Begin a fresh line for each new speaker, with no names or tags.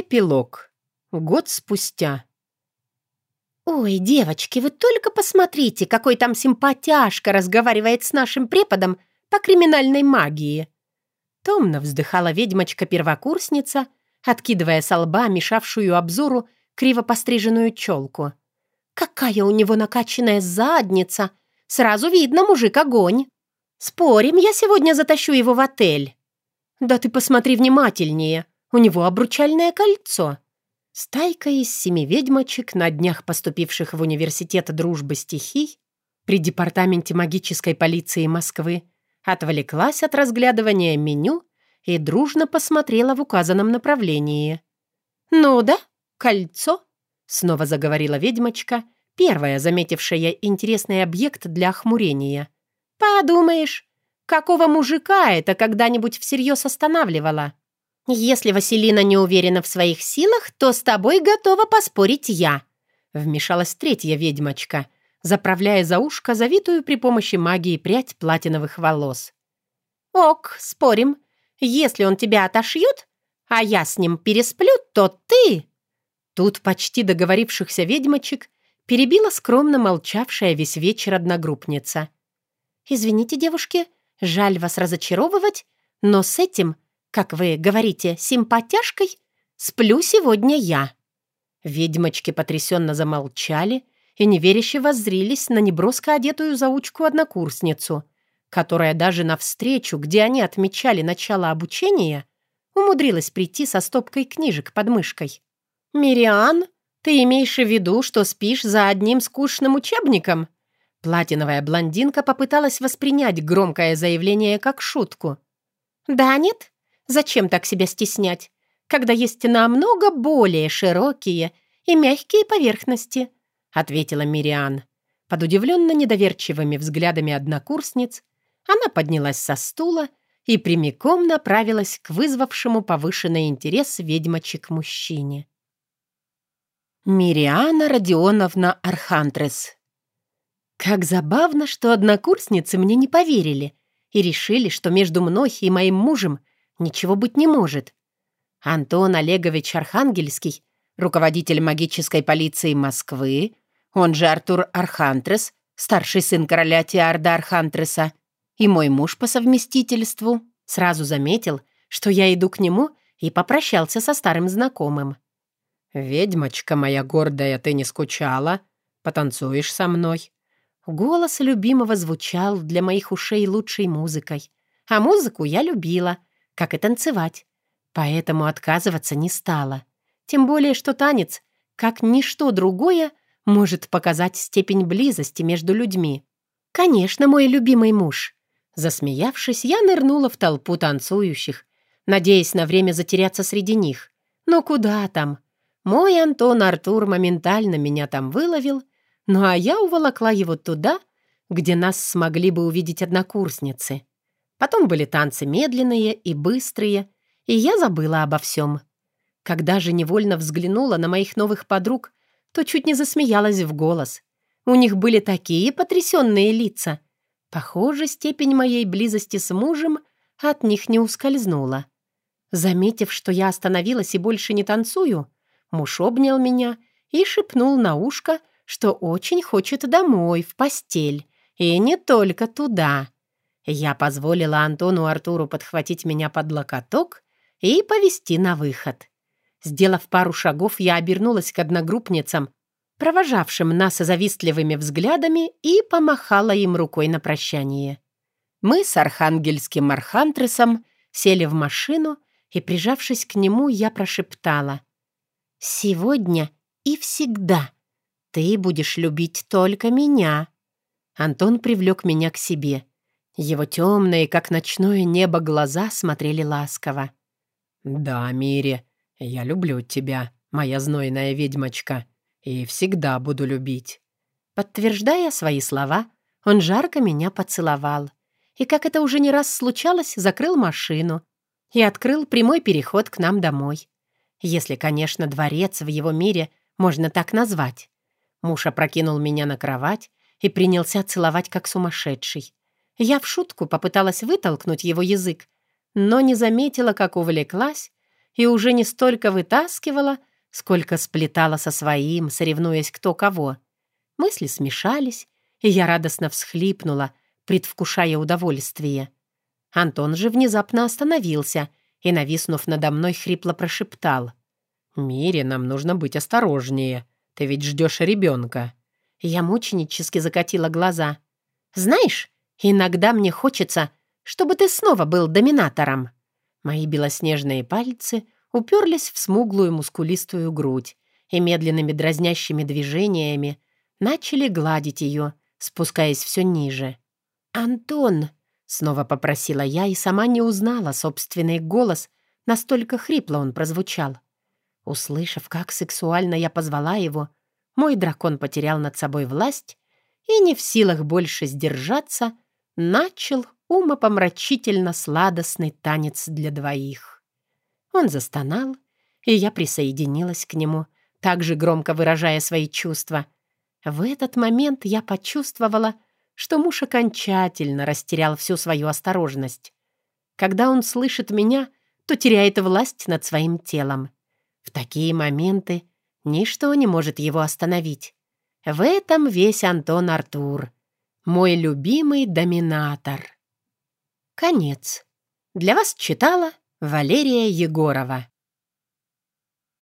Эпилог. Год спустя.
«Ой, девочки, вы только посмотрите, какой там симпатяшка разговаривает с нашим преподом по криминальной магии!»
Томно вздыхала ведьмочка-первокурсница, откидывая со лба мешавшую обзору криво постриженную челку.
«Какая у него накачанная задница! Сразу видно, мужик огонь! Спорим, я сегодня затащу его в отель!»
«Да ты посмотри внимательнее!» У него обручальное кольцо. Стайка из семи ведьмочек, на днях поступивших в Университет дружбы стихий, при Департаменте магической полиции Москвы, отвлеклась от разглядывания меню и дружно посмотрела в указанном направлении.
«Ну да, кольцо», —
снова заговорила ведьмочка, первая заметившая интересный объект для охмурения.
«Подумаешь, какого мужика это когда-нибудь всерьез останавливало?» «Если Василина не уверена в своих силах, то с тобой готова поспорить я», —
вмешалась третья ведьмочка, заправляя за ушко завитую при помощи магии прядь платиновых волос.
«Ок, спорим. Если он тебя отошьет, а я с ним пересплю, то ты...»
Тут почти договорившихся ведьмочек перебила скромно молчавшая весь вечер одногруппница.
«Извините, девушки, жаль вас разочаровывать, но с этим как вы говорите, симпатяшкой, сплю сегодня я».
Ведьмочки потрясенно замолчали и неверяще воззрились на неброско одетую заучку-однокурсницу, которая даже на встречу, где они отмечали начало обучения, умудрилась прийти со стопкой книжек под мышкой.
«Мириан, ты имеешь в виду, что спишь за одним скучным учебником?»
Платиновая блондинка попыталась воспринять громкое заявление как шутку.
«Да нет, Зачем так себя стеснять, когда есть намного более широкие и мягкие поверхности?» — ответила Мириан.
Под удивленно недоверчивыми взглядами однокурсниц она поднялась со стула и прямиком направилась к вызвавшему повышенный интерес ведьмочек мужчине. Мириана Родионовна Архантрес. Как забавно, что однокурсницы мне не поверили и решили, что между мной и моим мужем Ничего быть не может. Антон Олегович Архангельский, руководитель магической полиции Москвы, он же Артур Архантрес, старший сын короля Теарда Архантреса, и мой муж по совместительству, сразу заметил, что я иду к нему и попрощался со старым знакомым. «Ведьмочка моя гордая, ты не скучала? Потанцуешь со мной?» Голос любимого звучал для моих ушей лучшей музыкой. А музыку я любила — как и танцевать. Поэтому отказываться не стала. Тем более, что танец, как ничто другое, может показать степень близости между людьми. «Конечно, мой любимый муж». Засмеявшись, я нырнула в толпу танцующих, надеясь на время затеряться среди них. Но куда там? Мой Антон Артур моментально меня там выловил, ну а я уволокла его туда, где нас смогли бы увидеть однокурсницы. Потом были танцы медленные и быстрые, и я забыла обо всем. Когда же невольно взглянула на моих новых подруг, то чуть не засмеялась в голос. У них были такие потрясенные лица. Похоже, степень моей близости с мужем от них не ускользнула. Заметив, что я остановилась и больше не танцую, муж обнял меня и шепнул на ушко, что очень хочет домой, в постель, и не только туда. Я позволила Антону Артуру подхватить меня под локоток и повести на выход. Сделав пару шагов, я обернулась к одногруппницам, провожавшим нас завистливыми взглядами, и помахала им рукой на прощание. Мы с архангельским архантресом сели в машину, и, прижавшись к нему, я прошептала. «Сегодня и всегда ты будешь любить только меня». Антон привлек меня к себе. Его темные, как ночное небо, глаза смотрели ласково. «Да, Мире, я люблю тебя, моя знойная ведьмочка, и всегда буду любить». Подтверждая свои слова, он жарко меня поцеловал. И, как это уже не раз случалось, закрыл машину и открыл прямой переход к нам домой. Если, конечно, дворец в его мире можно так назвать. Муж опрокинул меня на кровать и принялся целовать как сумасшедший. Я в шутку попыталась вытолкнуть его язык, но не заметила, как увлеклась, и уже не столько вытаскивала, сколько сплетала со своим, соревнуясь кто кого. Мысли смешались, и я радостно всхлипнула, предвкушая удовольствие. Антон же внезапно остановился и, нависнув надо мной, хрипло прошептал. «Мире, нам нужно быть осторожнее. Ты ведь ждешь ребенка». Я мученически закатила глаза. «Знаешь, иногда мне хочется, чтобы ты снова был доминатором». Мои белоснежные пальцы уперлись в смуглую мускулистую грудь и медленными дразнящими движениями начали гладить ее, спускаясь все ниже. «Антон!» — снова попросила я и сама не узнала собственный голос, настолько хрипло он прозвучал. Услышав, как сексуально я позвала его, мой дракон потерял над собой власть и, не в силах больше сдержаться, начал умопомрачительно сладостный танец для двоих. Он застонал, и я присоединилась к нему, также громко выражая свои чувства. В этот момент я почувствовала, что муж окончательно растерял всю свою осторожность. Когда он слышит меня, то теряет власть над своим телом. В такие моменты Ничто не может его остановить. В этом весь Антон Артур. Мой любимый доминатор. Конец. Для вас читала Валерия Егорова.